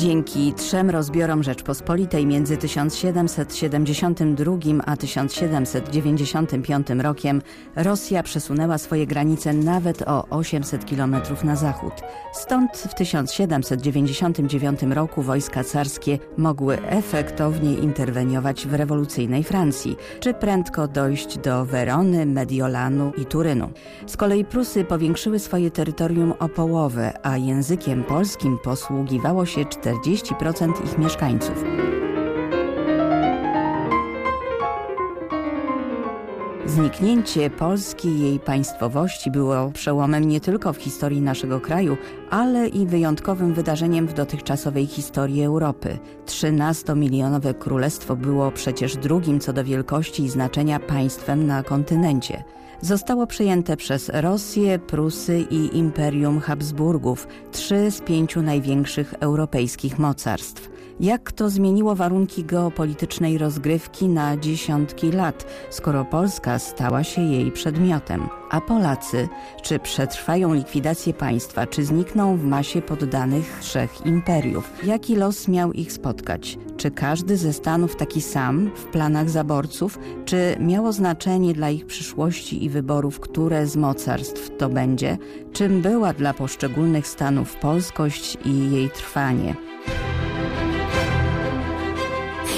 Dzięki trzem rozbiorom Rzeczpospolitej między 1772 a 1795 rokiem Rosja przesunęła swoje granice nawet o 800 km na zachód. Stąd w 1799 roku wojska carskie mogły efektownie interweniować w rewolucyjnej Francji, czy prędko dojść do Werony, Mediolanu i Turynu. Z kolei Prusy powiększyły swoje terytorium o połowę, a językiem polskim posługiwało się 40% ich mieszkańców. Zniknięcie Polski i jej państwowości było przełomem nie tylko w historii naszego kraju, ale i wyjątkowym wydarzeniem w dotychczasowej historii Europy. 13-milionowe królestwo było przecież drugim co do wielkości i znaczenia państwem na kontynencie zostało przejęte przez Rosję, Prusy i Imperium Habsburgów, trzy z pięciu największych europejskich mocarstw. Jak to zmieniło warunki geopolitycznej rozgrywki na dziesiątki lat, skoro Polska stała się jej przedmiotem? A Polacy, czy przetrwają likwidację państwa, czy znikną w masie poddanych trzech imperiów? Jaki los miał ich spotkać? Czy każdy ze stanów taki sam w planach zaborców, czy miało znaczenie dla ich przyszłości i wyborów, które z mocarstw to będzie? Czym była dla poszczególnych stanów polskość i jej trwanie?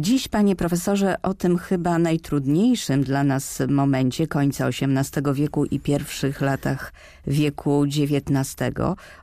Dziś, panie profesorze, o tym chyba najtrudniejszym dla nas momencie końca XVIII wieku i pierwszych latach wieku XIX,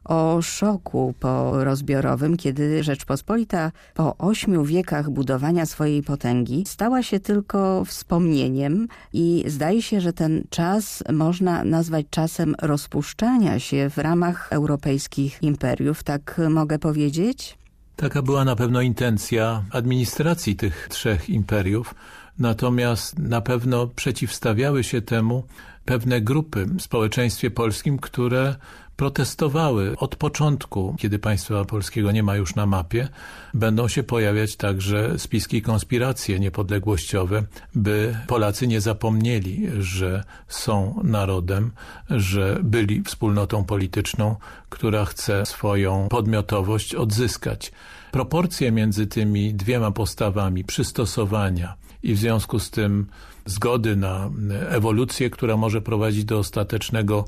o szoku porozbiorowym, kiedy Rzeczpospolita po ośmiu wiekach budowania swojej potęgi stała się tylko wspomnieniem i zdaje się, że ten czas można nazwać czasem rozpuszczania się w ramach europejskich imperiów, tak mogę powiedzieć? Taka była na pewno intencja administracji tych trzech imperiów, natomiast na pewno przeciwstawiały się temu pewne grupy w społeczeństwie polskim, które protestowały od początku, kiedy państwa polskiego nie ma już na mapie, będą się pojawiać także spiski i konspiracje niepodległościowe, by Polacy nie zapomnieli, że są narodem, że byli wspólnotą polityczną, która chce swoją podmiotowość odzyskać. Proporcje między tymi dwiema postawami przystosowania i w związku z tym zgody na ewolucję, która może prowadzić do ostatecznego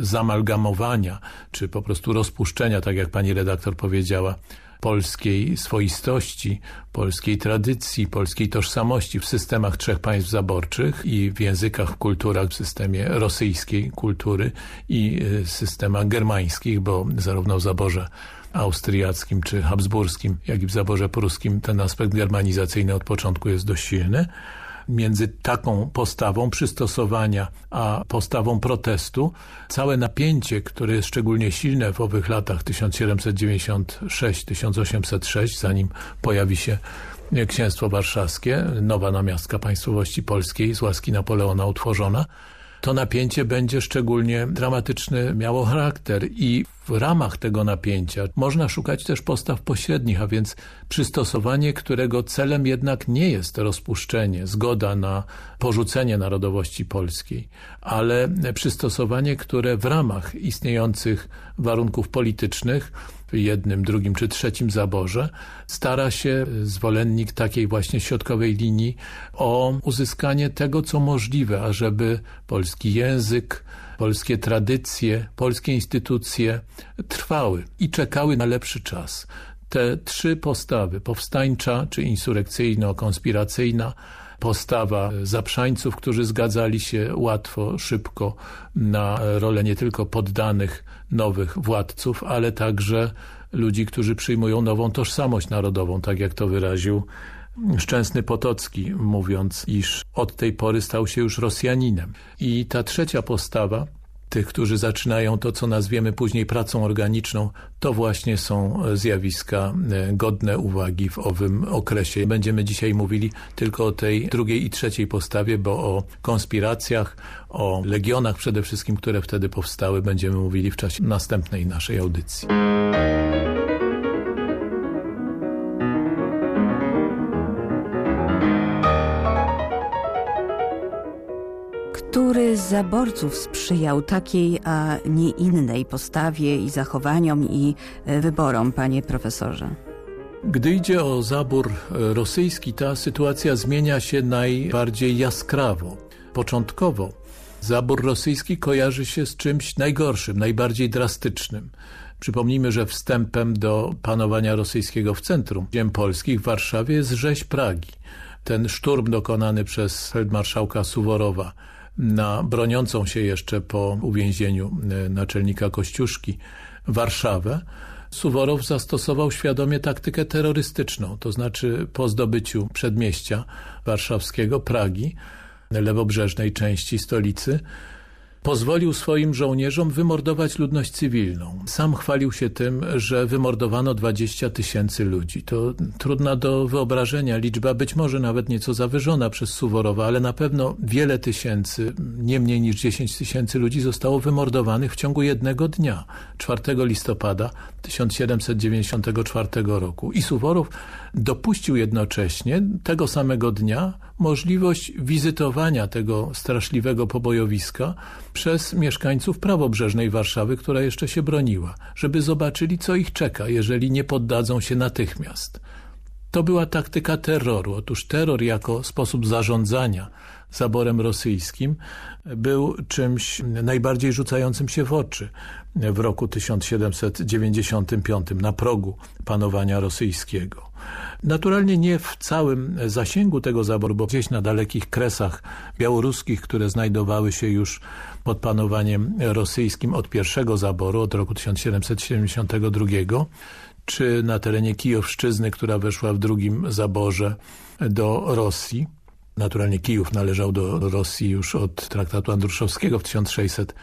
zamalgamowania, czy po prostu rozpuszczenia, tak jak pani redaktor powiedziała, polskiej swoistości, polskiej tradycji, polskiej tożsamości w systemach trzech państw zaborczych i w językach, w kulturach, w systemie rosyjskiej kultury i y, systemach germańskich, bo zarówno w zaborze austriackim czy habsburskim, jak i w zaborze pruskim ten aspekt germanizacyjny od początku jest dość silny między taką postawą przystosowania a postawą protestu. Całe napięcie, które jest szczególnie silne w owych latach 1796-1806, zanim pojawi się Księstwo Warszawskie, nowa namiastka państwowości polskiej z łaski Napoleona utworzona, to napięcie będzie szczególnie dramatyczny miało charakter i w ramach tego napięcia można szukać też postaw pośrednich, a więc przystosowanie, którego celem jednak nie jest rozpuszczenie, zgoda na porzucenie narodowości polskiej, ale przystosowanie, które w ramach istniejących warunków politycznych w jednym, drugim czy trzecim zaborze stara się zwolennik takiej właśnie środkowej linii o uzyskanie tego, co możliwe, ażeby polski język, polskie tradycje, polskie instytucje trwały i czekały na lepszy czas. Te trzy postawy, powstańcza czy insurekcyjno-konspiracyjna, postawa zaprzańców, którzy zgadzali się łatwo, szybko na rolę nie tylko poddanych nowych władców, ale także ludzi, którzy przyjmują nową tożsamość narodową, tak jak to wyraził Szczęsny Potocki, mówiąc, iż od tej pory stał się już Rosjaninem. I ta trzecia postawa tych, którzy zaczynają to, co nazwiemy później pracą organiczną, to właśnie są zjawiska e, godne uwagi w owym okresie. Będziemy dzisiaj mówili tylko o tej drugiej i trzeciej postawie, bo o konspiracjach, o legionach przede wszystkim, które wtedy powstały, będziemy mówili w czasie następnej naszej audycji. Zaborców sprzyjał takiej, a nie innej postawie i zachowaniom i e, wyborom, panie profesorze? Gdy idzie o zabór e, rosyjski, ta sytuacja zmienia się najbardziej jaskrawo. Początkowo zabór rosyjski kojarzy się z czymś najgorszym, najbardziej drastycznym. Przypomnijmy, że wstępem do panowania rosyjskiego w centrum ziem polskich w Warszawie jest rzeź Pragi. Ten szturm dokonany przez feldmarszałka Suworowa na broniącą się jeszcze po uwięzieniu e, naczelnika Kościuszki Warszawę, Suworow zastosował świadomie taktykę terrorystyczną, to znaczy po zdobyciu przedmieścia warszawskiego, Pragi, lewobrzeżnej części stolicy, pozwolił swoim żołnierzom wymordować ludność cywilną. Sam chwalił się tym, że wymordowano 20 tysięcy ludzi. To trudna do wyobrażenia liczba, być może nawet nieco zawyżona przez Suworowa, ale na pewno wiele tysięcy, nie mniej niż 10 tysięcy ludzi zostało wymordowanych w ciągu jednego dnia, 4 listopada 1794 roku. I Suworow dopuścił jednocześnie tego samego dnia możliwość wizytowania tego straszliwego pobojowiska przez mieszkańców prawobrzeżnej Warszawy, która jeszcze się broniła, żeby zobaczyli, co ich czeka, jeżeli nie poddadzą się natychmiast. To była taktyka terroru. Otóż terror jako sposób zarządzania zaborem rosyjskim był czymś najbardziej rzucającym się w oczy w roku 1795 na progu panowania rosyjskiego. Naturalnie nie w całym zasięgu tego zaboru, bo gdzieś na dalekich kresach białoruskich, które znajdowały się już pod panowaniem rosyjskim od pierwszego zaboru, od roku 1772, czy na terenie Kijowszczyzny, która weszła w drugim zaborze do Rosji. Naturalnie Kijów należał do Rosji już od traktatu andruszowskiego w 1600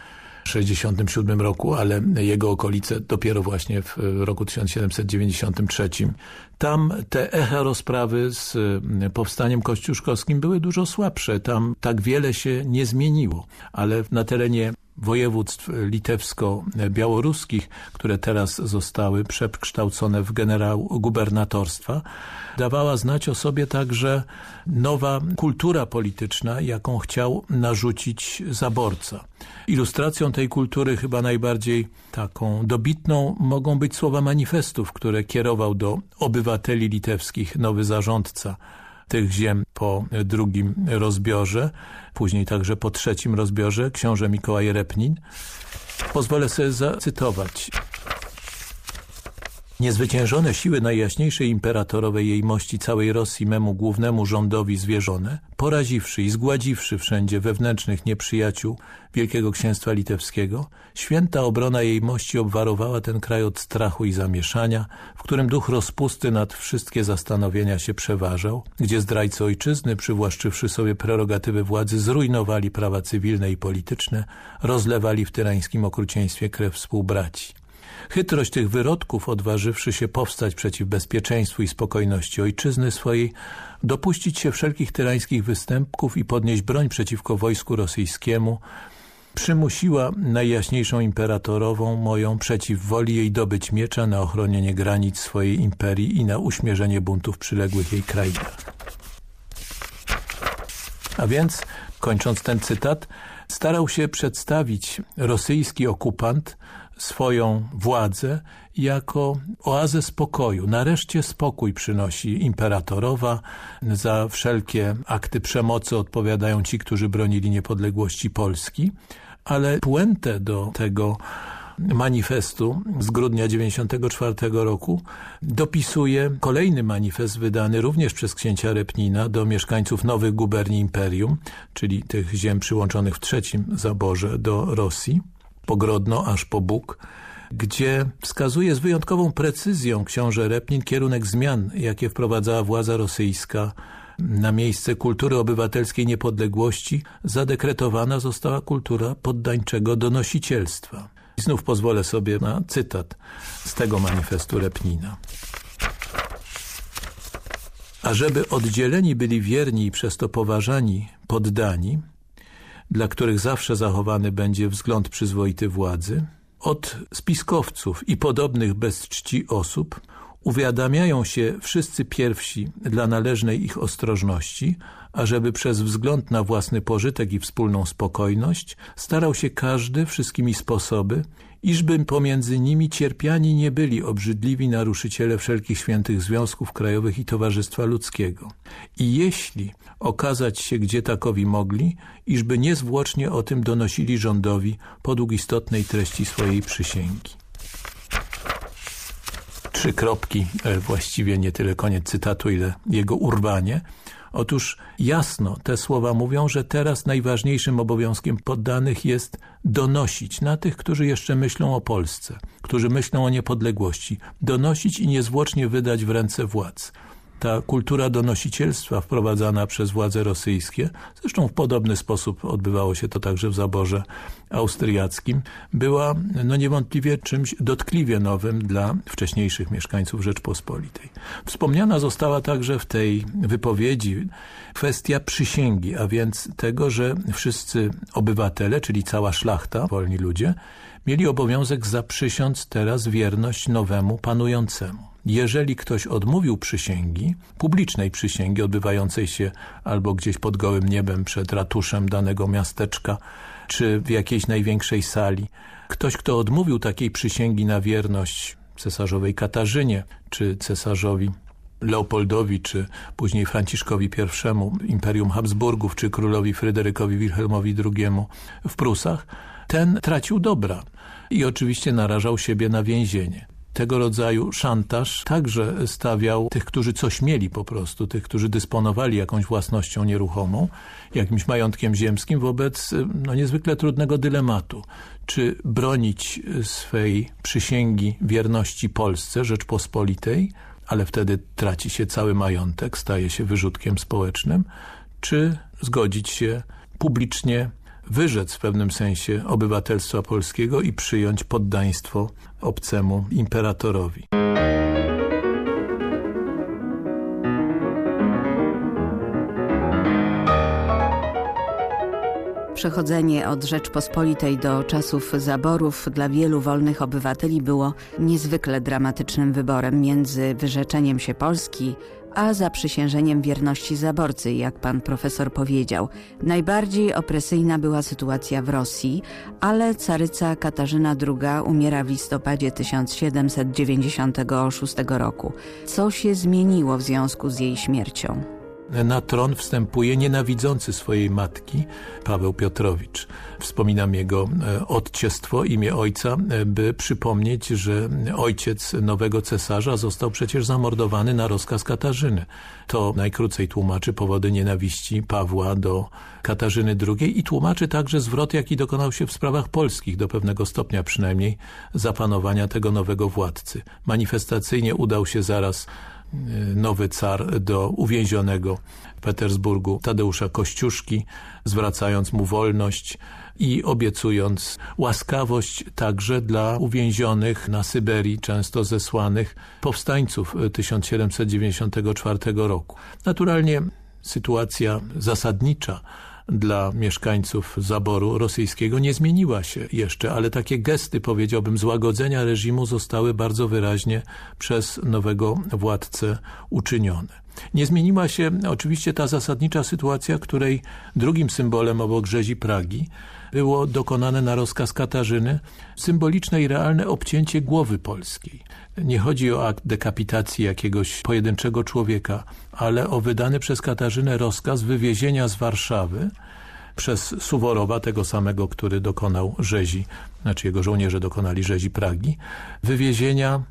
1967 roku, ale jego okolice dopiero właśnie w roku 1793. Tam te echa rozprawy z powstaniem kościuszkowskim były dużo słabsze. Tam tak wiele się nie zmieniło, ale na terenie województw litewsko-białoruskich, które teraz zostały przekształcone w generał-gubernatorstwa, dawała znać o sobie także nowa kultura polityczna, jaką chciał narzucić zaborca. Ilustracją tej kultury chyba najbardziej taką dobitną mogą być słowa manifestów, które kierował do obywateli litewskich nowy zarządca tych ziem po drugim rozbiorze, później także po trzecim rozbiorze, książę Mikołaj Repnin. Pozwolę sobie zacytować. Niezwyciężone siły najjaśniejszej imperatorowej jej mości całej Rosji memu głównemu rządowi zwierzone, poraziwszy i zgładziwszy wszędzie wewnętrznych nieprzyjaciół Wielkiego Księstwa Litewskiego, święta obrona jej mości obwarowała ten kraj od strachu i zamieszania, w którym duch rozpusty nad wszystkie zastanowienia się przeważał, gdzie zdrajcy ojczyzny, przywłaszczywszy sobie prerogatywy władzy, zrujnowali prawa cywilne i polityczne, rozlewali w tyrańskim okrucieństwie krew współbraci. Chytrość tych wyrodków, odważywszy się powstać przeciw bezpieczeństwu i spokojności ojczyzny swojej, dopuścić się wszelkich tyrańskich występków i podnieść broń przeciwko wojsku rosyjskiemu, przymusiła najjaśniejszą imperatorową moją przeciw woli jej dobyć miecza na ochronienie granic swojej imperii i na uśmierzenie buntów przyległych jej krainach. A więc, kończąc ten cytat, starał się przedstawić rosyjski okupant swoją władzę jako oazę spokoju. Nareszcie spokój przynosi imperatorowa. Za wszelkie akty przemocy odpowiadają ci, którzy bronili niepodległości Polski. Ale puentę do tego manifestu z grudnia 94 roku dopisuje kolejny manifest wydany również przez księcia Repnina do mieszkańców nowych guberni imperium, czyli tych ziem przyłączonych w trzecim zaborze do Rosji pogrodno aż po Bóg, gdzie wskazuje z wyjątkową precyzją książę Repnin kierunek zmian, jakie wprowadzała władza rosyjska na miejsce kultury obywatelskiej niepodległości zadekretowana została kultura poddańczego donosicielstwa. I znów pozwolę sobie na cytat z tego manifestu Repnina. A żeby oddzieleni byli wierni i przez to poważani poddani, dla których zawsze zachowany będzie wzgląd przyzwoity władzy, od spiskowców i podobnych bez czci osób uwiadamiają się wszyscy pierwsi dla należnej ich ostrożności, ażeby przez wzgląd na własny pożytek i wspólną spokojność starał się każdy wszystkimi sposoby, iżby pomiędzy nimi cierpiani nie byli obrzydliwi naruszyciele wszelkich świętych związków krajowych i towarzystwa ludzkiego. I jeśli okazać się gdzie takowi mogli, iżby niezwłocznie o tym donosili rządowi podług istotnej treści swojej przysięgi. Trzy kropki, e, właściwie nie tyle koniec cytatu, ile jego urwanie. Otóż jasno te słowa mówią, że teraz najważniejszym obowiązkiem poddanych jest donosić na tych, którzy jeszcze myślą o Polsce, którzy myślą o niepodległości, donosić i niezwłocznie wydać w ręce władz ta kultura donosicielstwa wprowadzana przez władze rosyjskie, zresztą w podobny sposób odbywało się to także w zaborze austriackim, była no niewątpliwie czymś dotkliwie nowym dla wcześniejszych mieszkańców Rzeczpospolitej. Wspomniana została także w tej wypowiedzi kwestia przysięgi, a więc tego, że wszyscy obywatele, czyli cała szlachta, wolni ludzie, mieli obowiązek zaprzysiąc teraz wierność nowemu panującemu. Jeżeli ktoś odmówił przysięgi, publicznej przysięgi odbywającej się albo gdzieś pod gołym niebem przed ratuszem danego miasteczka, czy w jakiejś największej sali, ktoś, kto odmówił takiej przysięgi na wierność cesarzowej Katarzynie, czy cesarzowi Leopoldowi, czy później Franciszkowi I, Imperium Habsburgów, czy królowi Fryderykowi Wilhelmowi II w Prusach, ten tracił dobra i oczywiście narażał siebie na więzienie tego rodzaju szantaż także stawiał tych, którzy coś mieli po prostu, tych, którzy dysponowali jakąś własnością nieruchomą, jakimś majątkiem ziemskim wobec no, niezwykle trudnego dylematu. Czy bronić swej przysięgi wierności Polsce, Rzeczpospolitej, ale wtedy traci się cały majątek, staje się wyrzutkiem społecznym, czy zgodzić się publicznie wyrzec w pewnym sensie obywatelstwa polskiego i przyjąć poddaństwo obcemu imperatorowi. Przechodzenie od Rzeczpospolitej do czasów zaborów dla wielu wolnych obywateli było niezwykle dramatycznym wyborem między wyrzeczeniem się Polski a zaprzysiężeniem wierności zaborcy, jak pan profesor powiedział. Najbardziej opresyjna była sytuacja w Rosji, ale caryca Katarzyna II umiera w listopadzie 1796 roku. Co się zmieniło w związku z jej śmiercią? Na tron wstępuje nienawidzący swojej matki Paweł Piotrowicz. Wspominam jego e, odciestwo, imię ojca, e, by przypomnieć, że ojciec nowego cesarza został przecież zamordowany na rozkaz Katarzyny. To najkrócej tłumaczy powody nienawiści Pawła do Katarzyny II i tłumaczy także zwrot, jaki dokonał się w sprawach polskich, do pewnego stopnia przynajmniej, zapanowania tego nowego władcy. Manifestacyjnie udał się zaraz nowy car do uwięzionego w Petersburgu Tadeusza Kościuszki, zwracając mu wolność i obiecując łaskawość także dla uwięzionych na Syberii, często zesłanych powstańców 1794 roku. Naturalnie sytuacja zasadnicza dla mieszkańców zaboru rosyjskiego nie zmieniła się jeszcze, ale takie gesty, powiedziałbym, złagodzenia reżimu zostały bardzo wyraźnie przez nowego władcę uczynione. Nie zmieniła się oczywiście ta zasadnicza sytuacja, której drugim symbolem obok rzezi Pragi było dokonane na rozkaz Katarzyny symboliczne i realne obcięcie głowy polskiej. Nie chodzi o akt dekapitacji jakiegoś pojedynczego człowieka, ale o wydany przez Katarzynę rozkaz wywiezienia z Warszawy przez Suworowa, tego samego, który dokonał rzezi, znaczy jego żołnierze dokonali rzezi Pragi, wywiezienia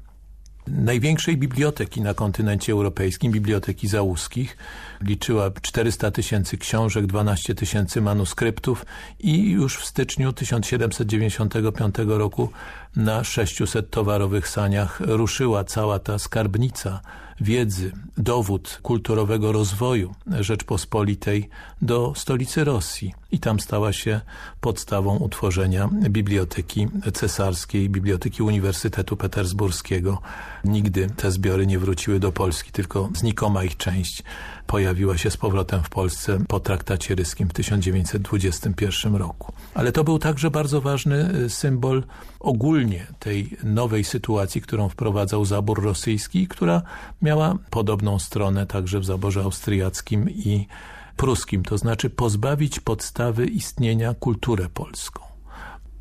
największej biblioteki na kontynencie europejskim, Biblioteki Załuskich. Liczyła 400 tysięcy książek, 12 tysięcy manuskryptów i już w styczniu 1795 roku na 600 towarowych saniach ruszyła cała ta skarbnica wiedzy, dowód kulturowego rozwoju Rzeczpospolitej do stolicy Rosji i tam stała się podstawą utworzenia Biblioteki Cesarskiej, Biblioteki Uniwersytetu Petersburskiego. Nigdy te zbiory nie wróciły do Polski, tylko znikoma ich część pojawiła się z powrotem w Polsce po traktacie ryskim w 1921 roku. Ale to był także bardzo ważny y, symbol ogólnie tej nowej sytuacji, którą wprowadzał zabór rosyjski, która miała podobną stronę także w zaborze austriackim i pruskim, to znaczy pozbawić podstawy istnienia kulturę polską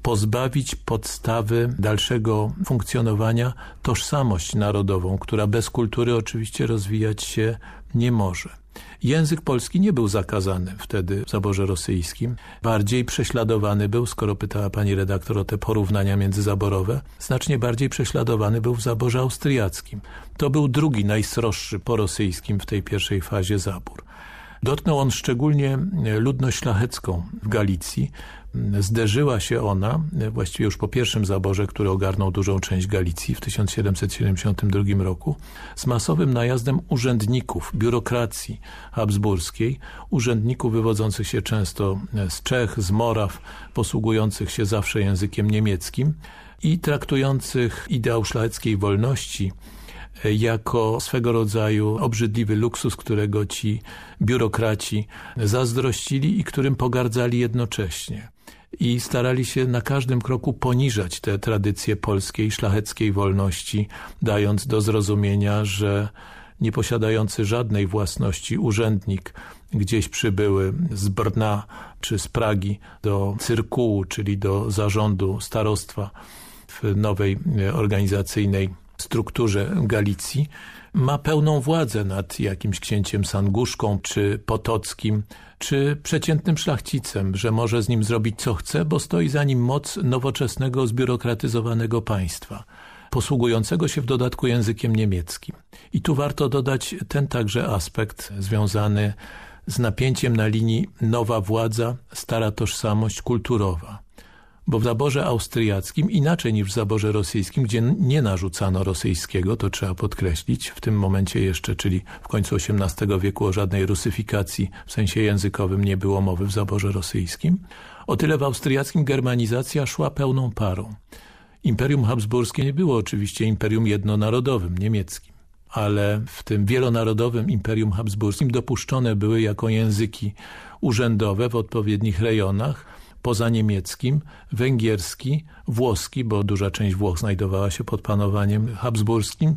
pozbawić podstawy dalszego funkcjonowania tożsamość narodową, która bez kultury oczywiście rozwijać się nie może. Język polski nie był zakazany wtedy w zaborze rosyjskim. Bardziej prześladowany był, skoro pytała pani redaktor o te porównania międzyzaborowe, znacznie bardziej prześladowany był w zaborze austriackim. To był drugi najsroższy po rosyjskim w tej pierwszej fazie zabór. Dotknął on szczególnie ludność szlachecką w Galicji, zderzyła się ona, właściwie już po pierwszym zaborze, który ogarnął dużą część Galicji w 1772 roku, z masowym najazdem urzędników, biurokracji habsburskiej, urzędników wywodzących się często z Czech, z Moraw, posługujących się zawsze językiem niemieckim i traktujących ideał szlacheckiej wolności jako swego rodzaju obrzydliwy luksus, którego ci biurokraci zazdrościli i którym pogardzali jednocześnie i starali się na każdym kroku poniżać te tradycje polskiej, szlacheckiej wolności, dając do zrozumienia, że nieposiadający żadnej własności urzędnik gdzieś przybyły z Brna czy z Pragi do cyrkułu, czyli do zarządu starostwa w nowej organizacyjnej strukturze Galicji, ma pełną władzę nad jakimś księciem Sanguszką czy Potockim, czy przeciętnym szlachcicem, że może z nim zrobić co chce, bo stoi za nim moc nowoczesnego, zbiurokratyzowanego państwa posługującego się w dodatku językiem niemieckim. I tu warto dodać ten także aspekt związany z napięciem na linii nowa władza, stara tożsamość kulturowa bo w zaborze austriackim inaczej niż w zaborze rosyjskim, gdzie nie narzucano rosyjskiego, to trzeba podkreślić, w tym momencie jeszcze, czyli w końcu XVIII wieku o żadnej rusyfikacji w sensie językowym nie było mowy w zaborze rosyjskim. O tyle w austriackim germanizacja szła pełną parą. Imperium Habsburskie nie było oczywiście imperium jednonarodowym, niemieckim ale w tym wielonarodowym Imperium Habsburskim dopuszczone były jako języki urzędowe w odpowiednich rejonach poza niemieckim, węgierski, włoski, bo duża część Włoch znajdowała się pod panowaniem habsburskim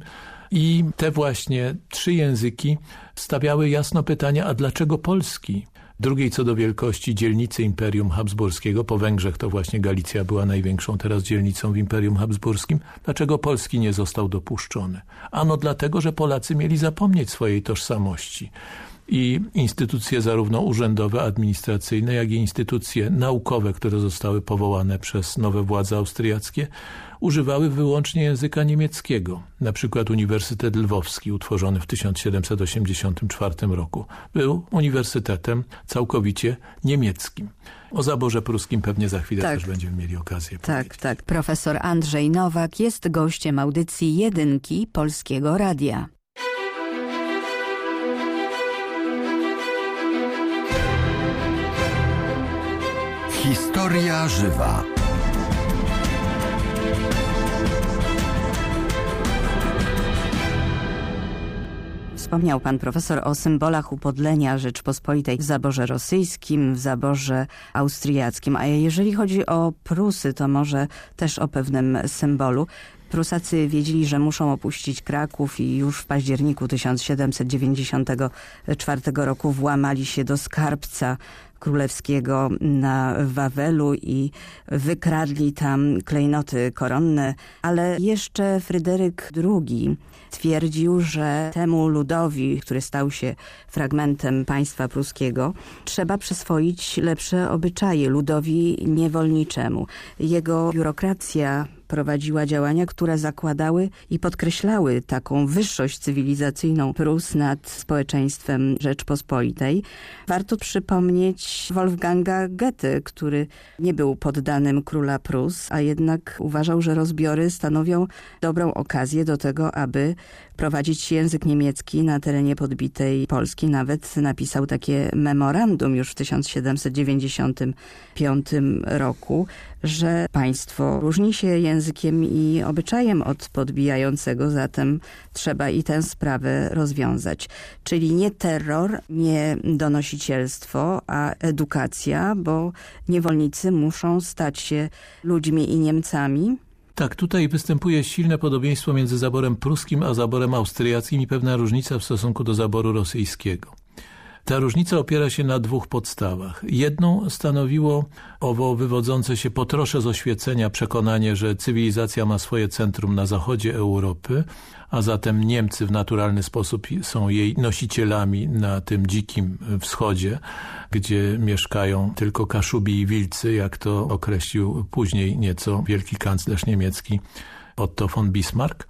i te właśnie trzy języki stawiały jasno pytania, a dlaczego polski? Drugiej co do wielkości dzielnicy Imperium Habsburskiego, po Węgrzech to właśnie Galicja była największą teraz dzielnicą w Imperium Habsburskim. Dlaczego Polski nie został dopuszczony? Ano dlatego, że Polacy mieli zapomnieć swojej tożsamości i instytucje zarówno urzędowe, administracyjne, jak i instytucje naukowe, które zostały powołane przez nowe władze austriackie, używały wyłącznie języka niemieckiego. Na przykład Uniwersytet Lwowski, utworzony w 1784 roku, był uniwersytetem całkowicie niemieckim. O zaborze pruskim pewnie za chwilę tak. też będziemy mieli okazję Tak, powiedzieć. tak. Profesor Andrzej Nowak jest gościem audycji Jedynki Polskiego Radia. Historia żywa. Wspomniał pan profesor o symbolach upodlenia Rzeczpospolitej w zaborze rosyjskim, w zaborze austriackim. A jeżeli chodzi o Prusy, to może też o pewnym symbolu. Prusacy wiedzieli, że muszą opuścić Kraków i już w październiku 1794 roku włamali się do skarbca królewskiego na Wawelu i wykradli tam klejnoty koronne, ale jeszcze Fryderyk II twierdził, że temu ludowi, który stał się fragmentem państwa pruskiego, trzeba przyswoić lepsze obyczaje ludowi niewolniczemu. Jego biurokracja prowadziła działania, które zakładały i podkreślały taką wyższość cywilizacyjną Prus nad społeczeństwem Rzeczpospolitej. Warto przypomnieć Wolfganga Goethe, który nie był poddanym króla Prus, a jednak uważał, że rozbiory stanowią dobrą okazję do tego, aby prowadzić język niemiecki na terenie podbitej Polski. Nawet napisał takie memorandum już w 1795 roku, że państwo różni się językiem i obyczajem od podbijającego, zatem trzeba i tę sprawę rozwiązać. Czyli nie terror, nie donosicielstwo, a edukacja, bo niewolnicy muszą stać się ludźmi i Niemcami. Tak, tutaj występuje silne podobieństwo między zaborem pruskim a zaborem austriackim i pewna różnica w stosunku do zaboru rosyjskiego. Ta różnica opiera się na dwóch podstawach. Jedną stanowiło owo wywodzące się po trosze z oświecenia przekonanie, że cywilizacja ma swoje centrum na zachodzie Europy, a zatem Niemcy w naturalny sposób są jej nosicielami na tym dzikim wschodzie, gdzie mieszkają tylko Kaszubi i Wilcy, jak to określił później nieco wielki kanclerz niemiecki Otto von Bismarck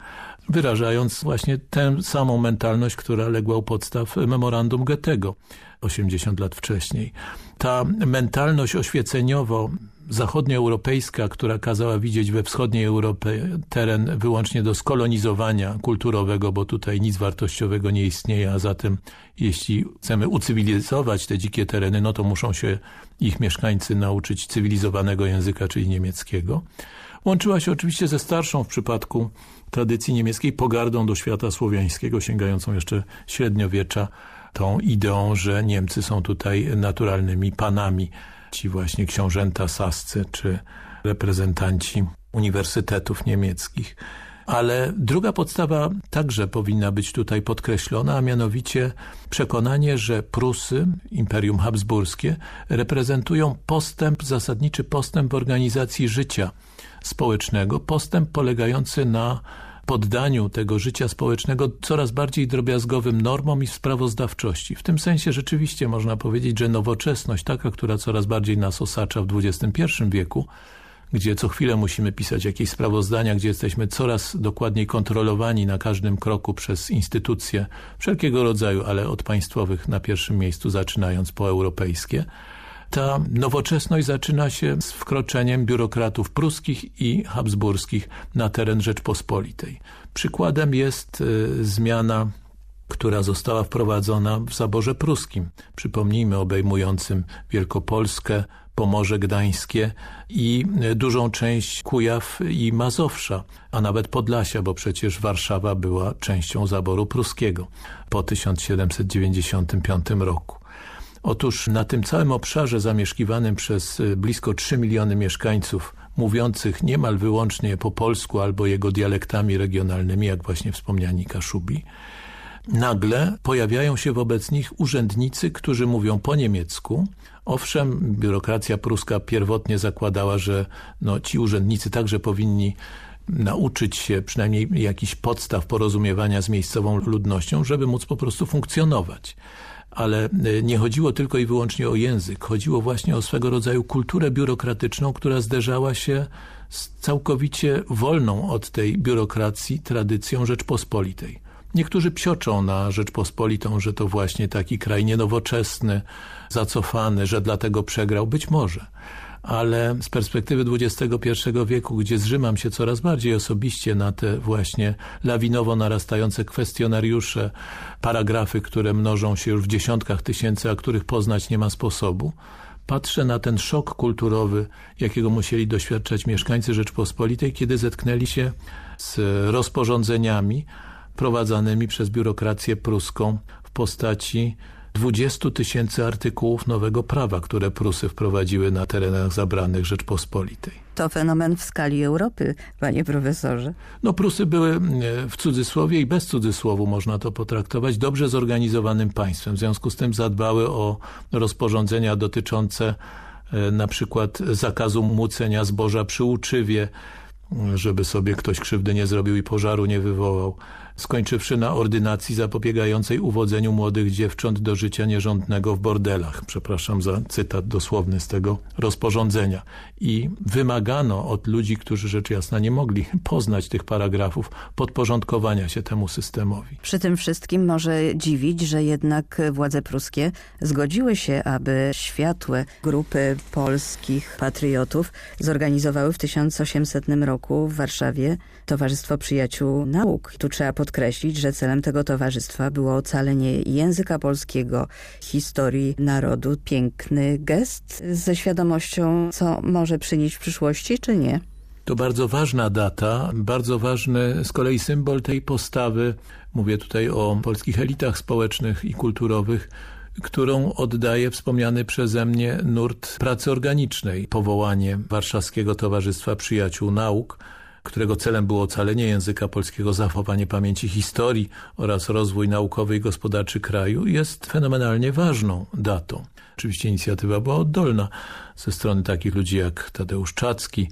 wyrażając właśnie tę samą mentalność, która legła u podstaw memorandum Goethego 80 lat wcześniej. Ta mentalność oświeceniowo zachodnioeuropejska, która kazała widzieć we wschodniej Europie teren wyłącznie do skolonizowania kulturowego, bo tutaj nic wartościowego nie istnieje, a zatem jeśli chcemy ucywilizować te dzikie tereny, no to muszą się ich mieszkańcy nauczyć cywilizowanego języka, czyli niemieckiego. Łączyła się oczywiście ze starszą w przypadku tradycji niemieckiej pogardą do świata słowiańskiego, sięgającą jeszcze średniowiecza, tą ideą, że Niemcy są tutaj naturalnymi panami, ci właśnie książęta sascy czy reprezentanci uniwersytetów niemieckich. Ale druga podstawa także powinna być tutaj podkreślona, a mianowicie przekonanie, że Prusy, Imperium Habsburskie, reprezentują postęp, zasadniczy postęp w organizacji życia społecznego, postęp polegający na poddaniu tego życia społecznego coraz bardziej drobiazgowym normom i sprawozdawczości. W tym sensie rzeczywiście można powiedzieć, że nowoczesność, taka, która coraz bardziej nas osacza w XXI wieku, gdzie co chwilę musimy pisać jakieś sprawozdania, gdzie jesteśmy coraz dokładniej kontrolowani na każdym kroku przez instytucje wszelkiego rodzaju, ale od państwowych na pierwszym miejscu zaczynając po europejskie, ta nowoczesność zaczyna się z wkroczeniem biurokratów pruskich i habsburskich na teren Rzeczpospolitej. Przykładem jest y, zmiana która została wprowadzona w zaborze pruskim. Przypomnijmy, obejmującym Wielkopolskę, Pomorze Gdańskie i y, dużą część Kujaw i Mazowsza, a nawet Podlasia, bo przecież Warszawa była częścią zaboru pruskiego po 1795 roku. Otóż na tym całym obszarze zamieszkiwanym przez y, blisko 3 miliony mieszkańców mówiących niemal wyłącznie po polsku albo jego dialektami regionalnymi, jak właśnie wspomniani Kaszubi, nagle pojawiają się wobec nich urzędnicy, którzy mówią po niemiecku. Owszem, biurokracja pruska pierwotnie zakładała, że no, ci urzędnicy także powinni nauczyć się przynajmniej jakichś podstaw porozumiewania z miejscową ludnością, żeby móc po prostu funkcjonować ale e, nie chodziło tylko i wyłącznie o język, chodziło właśnie o swego rodzaju kulturę biurokratyczną, która zderzała się z całkowicie wolną od tej biurokracji tradycją Rzeczpospolitej. Niektórzy psioczą na Rzeczpospolitą, że to właśnie taki kraj nienowoczesny, zacofany, że dlatego przegrał. Być może ale z perspektywy XXI wieku, gdzie zrzymam się coraz bardziej osobiście na te właśnie lawinowo narastające kwestionariusze, paragrafy, które mnożą się już w dziesiątkach tysięcy, a których poznać nie ma sposobu, patrzę na ten szok kulturowy, jakiego musieli doświadczać mieszkańcy Rzeczpospolitej, kiedy zetknęli się z rozporządzeniami prowadzanymi przez biurokrację pruską w postaci 20 tysięcy artykułów nowego prawa, które Prusy wprowadziły na terenach zabranych Rzeczpospolitej. To fenomen w skali Europy, panie profesorze. No Prusy były e, w cudzysłowie i bez cudzysłowu można to potraktować dobrze zorganizowanym państwem. W związku z tym zadbały o rozporządzenia dotyczące e, na przykład zakazu mucenia zboża przy uczywie, żeby sobie ktoś krzywdy nie zrobił i pożaru nie wywołał skończywszy na ordynacji zapobiegającej uwodzeniu młodych dziewcząt do życia nierządnego w bordelach. Przepraszam za cytat dosłowny z tego rozporządzenia. I wymagano od ludzi, którzy rzecz jasna nie mogli poznać tych paragrafów, podporządkowania się temu systemowi. Przy tym wszystkim może dziwić, że jednak władze pruskie zgodziły się, aby światłe grupy polskich patriotów zorganizowały w 1800 roku w Warszawie Towarzystwo Przyjaciół Nauk. Tu trzeba podkreślić, że celem tego towarzystwa było ocalenie języka polskiego, historii narodu. Piękny gest ze świadomością, co może przynieść w przyszłości, czy nie? To bardzo ważna data, bardzo ważny z kolei symbol tej postawy, mówię tutaj o polskich elitach społecznych i kulturowych, którą oddaje wspomniany przeze mnie nurt pracy organicznej, powołanie Warszawskiego Towarzystwa Przyjaciół Nauk, którego celem było ocalenie języka polskiego, zachowanie pamięci historii oraz rozwój naukowy i gospodarczy kraju, jest fenomenalnie ważną datą. Oczywiście inicjatywa była oddolna ze strony takich ludzi jak Tadeusz Czacki,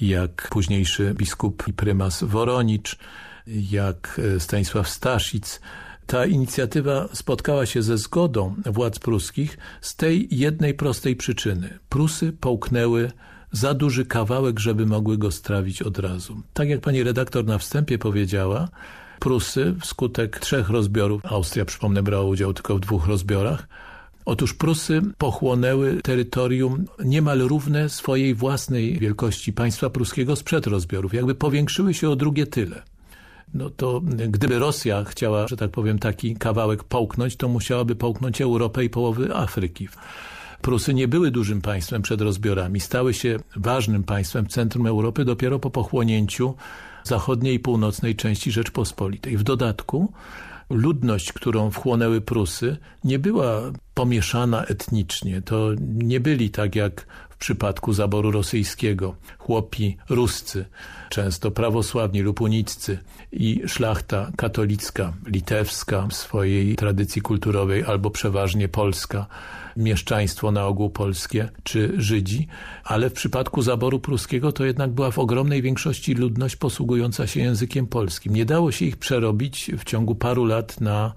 jak późniejszy biskup i prymas Woronicz, jak e, Stanisław Staszic. Ta inicjatywa spotkała się ze zgodą władz pruskich z tej jednej prostej przyczyny. Prusy połknęły za duży kawałek, żeby mogły go strawić od razu. Tak jak pani redaktor na wstępie powiedziała, Prusy wskutek trzech rozbiorów, Austria przypomnę brała udział tylko w dwóch rozbiorach, Otóż Prusy pochłonęły terytorium niemal równe swojej własnej wielkości państwa pruskiego sprzed rozbiorów. Jakby powiększyły się o drugie tyle. No to gdyby Rosja chciała, że tak powiem, taki kawałek połknąć, to musiałaby połknąć Europę i połowy Afryki. Prusy nie były dużym państwem przed rozbiorami. Stały się ważnym państwem w centrum Europy dopiero po pochłonięciu zachodniej i północnej części Rzeczpospolitej. W dodatku ludność, którą wchłonęły Prusy, nie była pomieszana etnicznie. To nie byli tak jak w przypadku zaboru rosyjskiego. Chłopi ruscy, często prawosławni lub uniccy i szlachta katolicka, litewska w swojej tradycji kulturowej albo przeważnie polska, mieszczaństwo na ogół polskie czy Żydzi, ale w przypadku zaboru pruskiego to jednak była w ogromnej większości ludność posługująca się językiem polskim. Nie dało się ich przerobić w ciągu paru lat na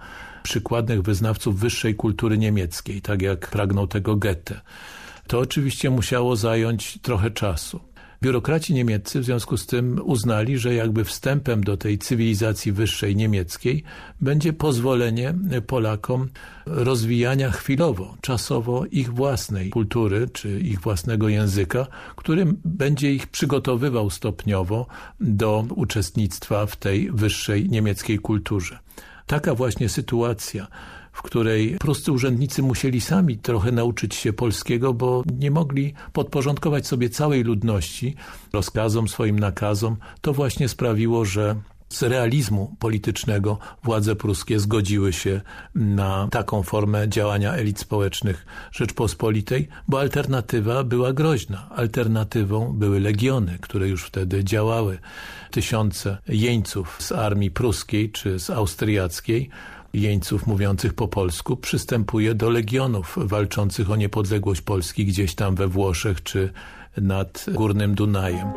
przykładnych wyznawców wyższej kultury niemieckiej, tak jak pragnął tego Goethe. To oczywiście musiało zająć trochę czasu. Biurokraci niemieccy w związku z tym uznali, że jakby wstępem do tej cywilizacji wyższej niemieckiej będzie pozwolenie Polakom rozwijania chwilowo, czasowo ich własnej kultury czy ich własnego języka, który będzie ich przygotowywał stopniowo do uczestnictwa w tej wyższej niemieckiej kulturze. Taka właśnie sytuacja w której prosty urzędnicy musieli sami trochę nauczyć się polskiego, bo nie mogli podporządkować sobie całej ludności rozkazom, swoim nakazom. To właśnie sprawiło, że z realizmu politycznego władze pruskie zgodziły się na taką formę działania elit społecznych Rzeczpospolitej, bo alternatywa była groźna. Alternatywą były legiony, które już wtedy działały. Tysiące jeńców z armii pruskiej czy z austriackiej jeńców mówiących po polsku przystępuje do legionów walczących o niepodległość Polski gdzieś tam we Włoszech czy nad Górnym Dunajem.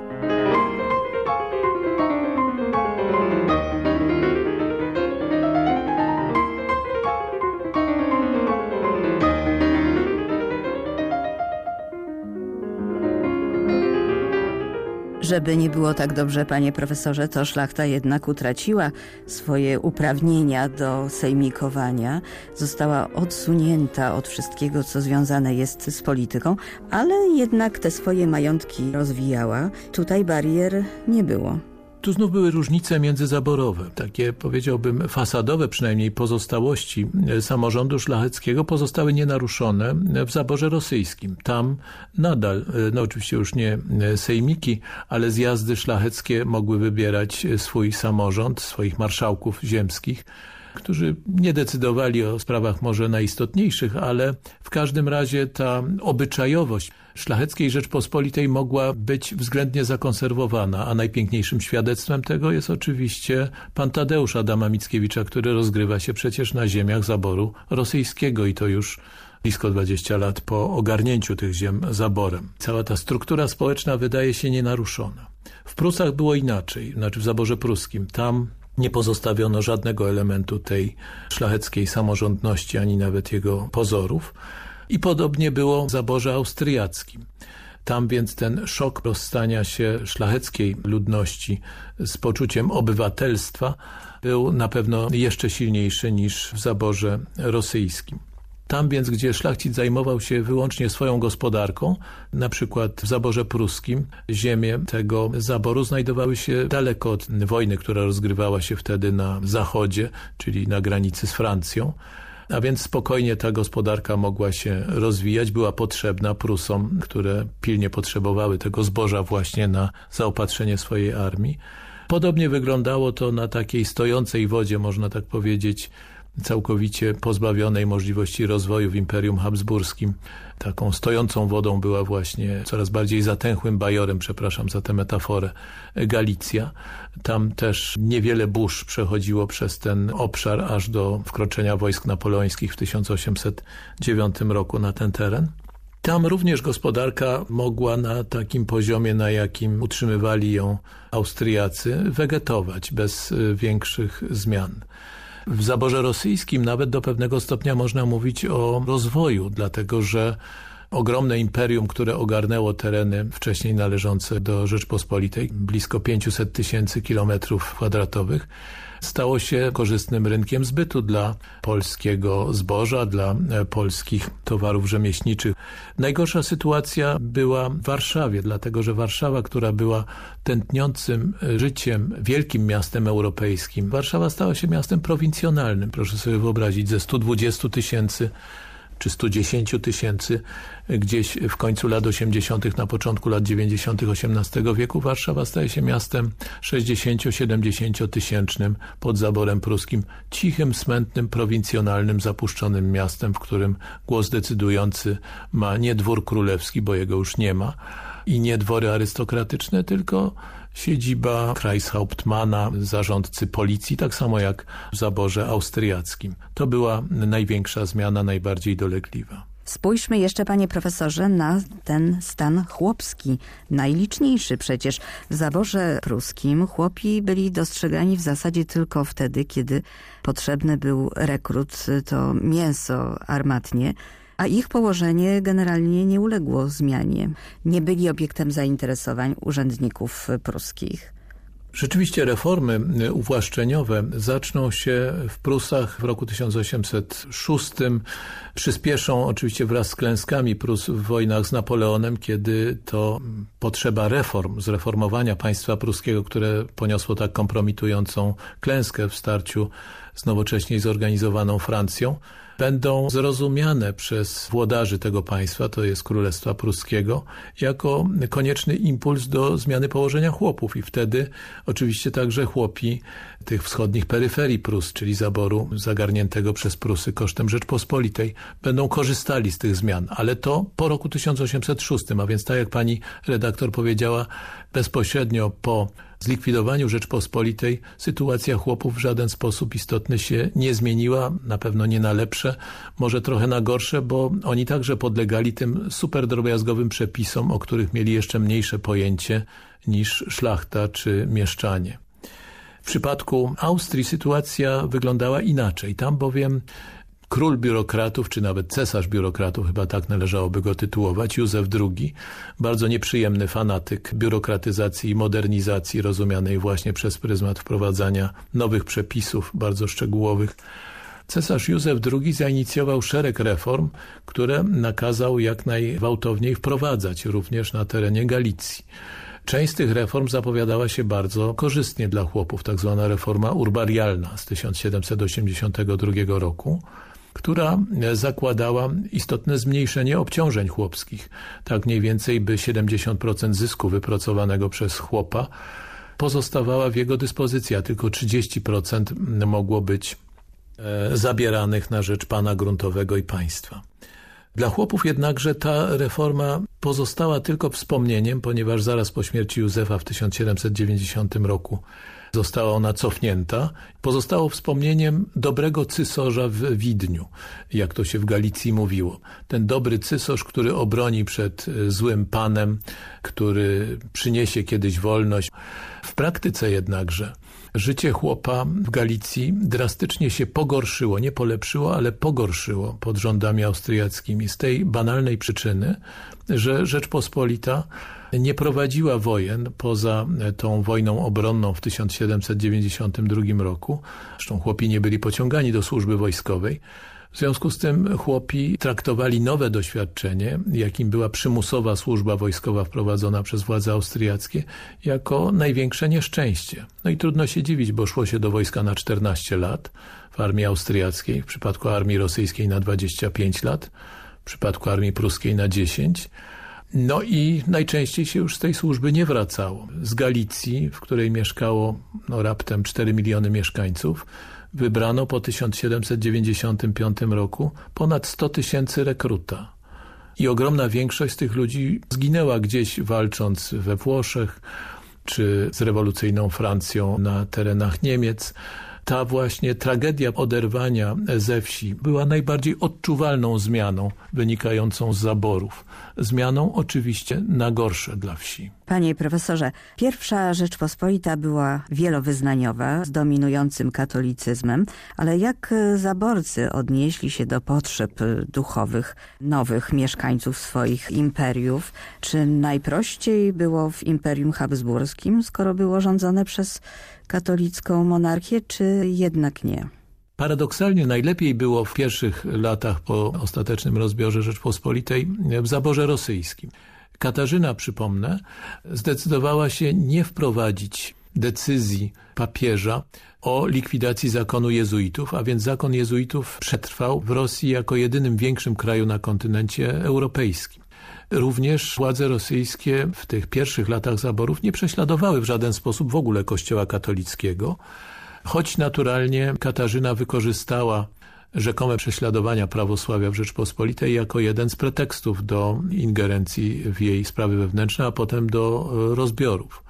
Żeby nie było tak dobrze, panie profesorze, to szlachta jednak utraciła swoje uprawnienia do sejmikowania. Została odsunięta od wszystkiego, co związane jest z polityką, ale jednak te swoje majątki rozwijała. Tutaj barier nie było. Tu znów były różnice międzyzaborowe, takie powiedziałbym fasadowe przynajmniej pozostałości samorządu szlacheckiego pozostały nienaruszone w zaborze rosyjskim. Tam nadal, no oczywiście już nie sejmiki, ale zjazdy szlacheckie mogły wybierać swój samorząd, swoich marszałków ziemskich, którzy nie decydowali o sprawach może najistotniejszych, ale w każdym razie ta obyczajowość szlacheckiej Rzeczpospolitej mogła być względnie zakonserwowana, a najpiękniejszym świadectwem tego jest oczywiście pan Tadeusz Adama Mickiewicza, który rozgrywa się przecież na ziemiach zaboru rosyjskiego i to już blisko 20 lat po ogarnięciu tych ziem zaborem. Cała ta struktura społeczna wydaje się nienaruszona. W Prusach było inaczej, znaczy w zaborze pruskim. Tam nie pozostawiono żadnego elementu tej szlacheckiej samorządności, ani nawet jego pozorów. I podobnie było w zaborze austriackim. Tam więc ten szok rozstania się szlacheckiej ludności z poczuciem obywatelstwa był na pewno jeszcze silniejszy niż w zaborze rosyjskim. Tam więc, gdzie szlachcic zajmował się wyłącznie swoją gospodarką, na przykład w zaborze pruskim, ziemie tego zaboru znajdowały się daleko od wojny, która rozgrywała się wtedy na zachodzie, czyli na granicy z Francją. A więc spokojnie ta gospodarka mogła się rozwijać, była potrzebna Prusom, które pilnie potrzebowały tego zboża właśnie na zaopatrzenie swojej armii. Podobnie wyglądało to na takiej stojącej wodzie, można tak powiedzieć, całkowicie pozbawionej możliwości rozwoju w Imperium Habsburskim. Taką stojącą wodą była właśnie coraz bardziej zatęchłym bajorem, przepraszam za tę metaforę, Galicja. Tam też niewiele burz przechodziło przez ten obszar aż do wkroczenia wojsk napoleońskich w 1809 roku na ten teren. Tam również gospodarka mogła na takim poziomie, na jakim utrzymywali ją Austriacy, wegetować bez y, większych zmian. W zaborze rosyjskim nawet do pewnego stopnia można mówić o rozwoju, dlatego że ogromne imperium, które ogarnęło tereny wcześniej należące do Rzeczpospolitej, blisko 500 tysięcy kilometrów kwadratowych, stało się korzystnym rynkiem zbytu dla polskiego zboża, dla e, polskich towarów rzemieślniczych. Najgorsza sytuacja była w Warszawie, dlatego że Warszawa, która była tętniącym życiem wielkim miastem europejskim, Warszawa stała się miastem prowincjonalnym. Proszę sobie wyobrazić, ze 120 tysięcy czy 110 tysięcy gdzieś w końcu lat 80., na początku lat 90. XVIII wieku Warszawa staje się miastem 60-70 tysięcznym pod zaborem pruskim, cichym, smętnym, prowincjonalnym, zapuszczonym miastem, w którym głos decydujący ma nie dwór królewski, bo jego już nie ma, i nie dwory arystokratyczne, tylko siedziba Kreishauptmana, zarządcy policji, tak samo jak w zaborze austriackim. To była największa zmiana, najbardziej dolegliwa. Spójrzmy jeszcze, panie profesorze, na ten stan chłopski, najliczniejszy przecież. W zaborze pruskim chłopi byli dostrzegani w zasadzie tylko wtedy, kiedy potrzebny był rekrut, to mięso armatnie, a ich położenie generalnie nie uległo zmianie. Nie byli obiektem zainteresowań urzędników pruskich. Rzeczywiście reformy uwłaszczeniowe zaczną się w Prusach w roku 1806. Przyspieszą oczywiście wraz z klęskami Prus w wojnach z Napoleonem, kiedy to potrzeba reform, zreformowania państwa pruskiego, które poniosło tak kompromitującą klęskę w starciu z nowocześnie zorganizowaną Francją, będą zrozumiane przez włodarzy tego państwa, to jest Królestwa Pruskiego, jako konieczny impuls do zmiany położenia chłopów. I wtedy oczywiście także chłopi tych wschodnich peryferii Prus, czyli zaboru zagarniętego przez Prusy kosztem Rzeczpospolitej, będą korzystali z tych zmian, ale to po roku 1806, a więc tak jak pani redaktor powiedziała, bezpośrednio po zlikwidowaniu Rzeczpospolitej sytuacja chłopów w żaden sposób istotny się nie zmieniła, na pewno nie na lepsze, może trochę na gorsze, bo oni także podlegali tym super drobiazgowym przepisom, o których mieli jeszcze mniejsze pojęcie niż szlachta czy mieszczanie. W przypadku Austrii sytuacja wyglądała inaczej. Tam bowiem król biurokratów, czy nawet cesarz biurokratów, chyba tak należałoby go tytułować, Józef II, bardzo nieprzyjemny fanatyk biurokratyzacji i modernizacji rozumianej właśnie przez pryzmat wprowadzania nowych przepisów bardzo szczegółowych. Cesarz Józef II zainicjował szereg reform, które nakazał jak najgwałtowniej wprowadzać również na terenie Galicji. Część z tych reform zapowiadała się bardzo korzystnie dla chłopów, tak zwana reforma urbarialna z 1782 roku, która zakładała istotne zmniejszenie obciążeń chłopskich. Tak mniej więcej by 70% zysku wypracowanego przez chłopa pozostawała w jego dyspozycji, a tylko 30% mogło być e, zabieranych na rzecz pana gruntowego i państwa. Dla chłopów jednakże ta reforma pozostała tylko wspomnieniem, ponieważ zaraz po śmierci Józefa w 1790 roku została ona cofnięta. Pozostało wspomnieniem dobrego cysarza w Widniu, jak to się w Galicji mówiło. Ten dobry cysarz, który obroni przed e, złym panem, który przyniesie kiedyś wolność. W praktyce jednakże życie chłopa w Galicji drastycznie się pogorszyło, nie polepszyło, ale pogorszyło pod rządami austriackimi z tej banalnej przyczyny, że Rzeczpospolita nie prowadziła wojen poza tą wojną obronną w 1792 roku. Zresztą chłopi nie byli pociągani do służby wojskowej. W związku z tym chłopi traktowali nowe doświadczenie, jakim była przymusowa służba wojskowa wprowadzona przez władze austriackie, jako największe nieszczęście. No i trudno się dziwić, bo szło się do wojska na 14 lat w armii austriackiej, w przypadku armii rosyjskiej na 25 lat, w przypadku armii pruskiej na 10 no i najczęściej się już z tej służby nie wracało. Z Galicji, w której mieszkało no, raptem 4 miliony mieszkańców, wybrano po 1795 roku ponad 100 tysięcy rekruta. I ogromna większość z tych ludzi zginęła gdzieś walcząc we Włoszech czy z rewolucyjną Francją na terenach Niemiec ta właśnie tragedia oderwania ze wsi była najbardziej odczuwalną zmianą wynikającą z zaborów. Zmianą oczywiście na gorsze dla wsi. Panie profesorze, pierwsza Rzeczpospolita była wielowyznaniowa, z dominującym katolicyzmem, ale jak zaborcy odnieśli się do potrzeb duchowych nowych mieszkańców swoich imperiów? Czy najprościej było w Imperium Habsburskim, skoro było rządzone przez katolicką monarchię, czy jednak nie? Paradoksalnie najlepiej było w pierwszych latach po ostatecznym rozbiorze Rzeczpospolitej w zaborze rosyjskim. Katarzyna, przypomnę, zdecydowała się nie wprowadzić decyzji papieża o likwidacji zakonu jezuitów, a więc zakon jezuitów przetrwał w Rosji jako jedynym większym kraju na kontynencie europejskim. Również władze rosyjskie w tych pierwszych latach zaborów nie prześladowały w żaden sposób w ogóle kościoła katolickiego, choć naturalnie Katarzyna wykorzystała rzekome prześladowania prawosławia w Rzeczpospolitej jako jeden z pretekstów do ingerencji w jej sprawy wewnętrzne, a potem do e, rozbiorów.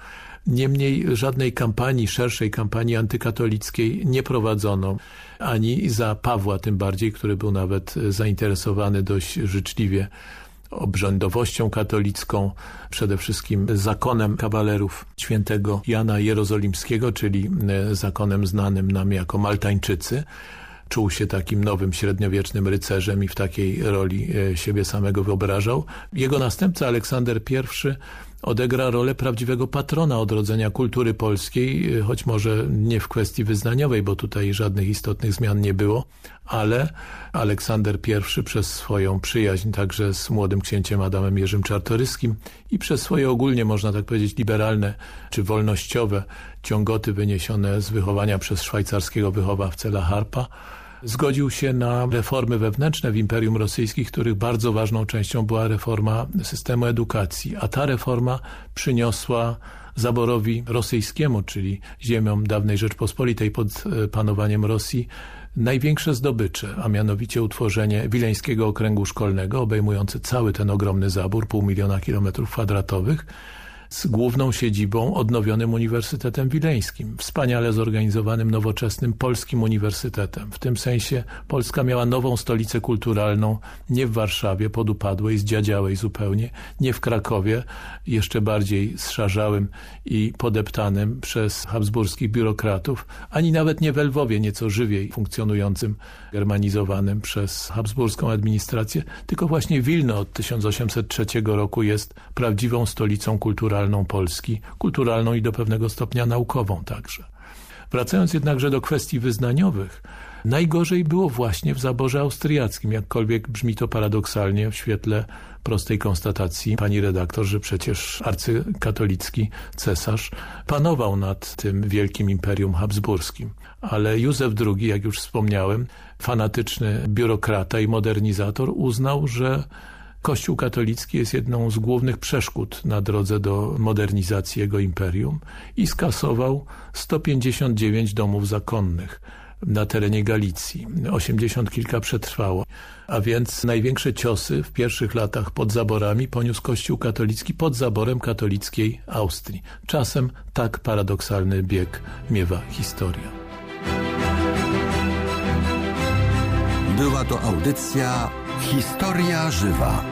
Niemniej żadnej kampanii, szerszej kampanii antykatolickiej nie prowadzono, ani za Pawła tym bardziej, który był nawet zainteresowany dość życzliwie obrzędowością katolicką, przede wszystkim zakonem kawalerów świętego Jana Jerozolimskiego, czyli e, zakonem znanym nam jako Maltańczycy. Czuł się takim nowym średniowiecznym rycerzem i w takiej roli e, siebie samego wyobrażał. Jego następca Aleksander I odegra rolę prawdziwego patrona odrodzenia kultury polskiej, y, choć może nie w kwestii wyznaniowej, bo tutaj żadnych istotnych zmian nie było, ale Aleksander I przez swoją przyjaźń także z młodym księciem Adamem Jerzym Czartoryskim i przez swoje ogólnie, można tak powiedzieć, liberalne czy wolnościowe ciągoty wyniesione z wychowania przez szwajcarskiego wychowawcę La Harpa, zgodził się na reformy wewnętrzne w Imperium Rosyjskim, których bardzo ważną częścią była reforma systemu edukacji, a ta reforma przyniosła zaborowi rosyjskiemu, czyli ziemiom dawnej Rzeczpospolitej pod e, panowaniem Rosji, największe zdobycze, a mianowicie utworzenie Wileńskiego Okręgu Szkolnego, obejmujący cały ten ogromny zabór, pół miliona kilometrów kwadratowych, z główną siedzibą odnowionym Uniwersytetem Wileńskim, wspaniale zorganizowanym, nowoczesnym polskim uniwersytetem. W tym sensie Polska miała nową stolicę kulturalną, nie w Warszawie, podupadłej, zdziadziałej zupełnie, nie w Krakowie, jeszcze bardziej zszarzałym i podeptanym przez habsburskich biurokratów, ani nawet nie w Lwowie, nieco żywiej funkcjonującym, germanizowanym przez habsburską administrację, tylko właśnie Wilno od 1803 roku jest prawdziwą stolicą kulturalną kulturalną Polski, kulturalną i do pewnego stopnia naukową także. Wracając jednakże do kwestii wyznaniowych, najgorzej było właśnie w zaborze austriackim, jakkolwiek brzmi to paradoksalnie w świetle prostej konstatacji pani redaktor, że przecież arcykatolicki cesarz panował nad tym wielkim imperium habsburskim. Ale Józef II, jak już wspomniałem, fanatyczny biurokrata i modernizator uznał, że Kościół katolicki jest jedną z głównych przeszkód na drodze do modernizacji jego imperium i skasował 159 domów zakonnych na terenie Galicji. 80 kilka przetrwało. A więc największe ciosy w pierwszych latach pod zaborami poniósł Kościół katolicki pod zaborem katolickiej Austrii. Czasem tak paradoksalny bieg miewa historia. Była to audycja Historia żywa.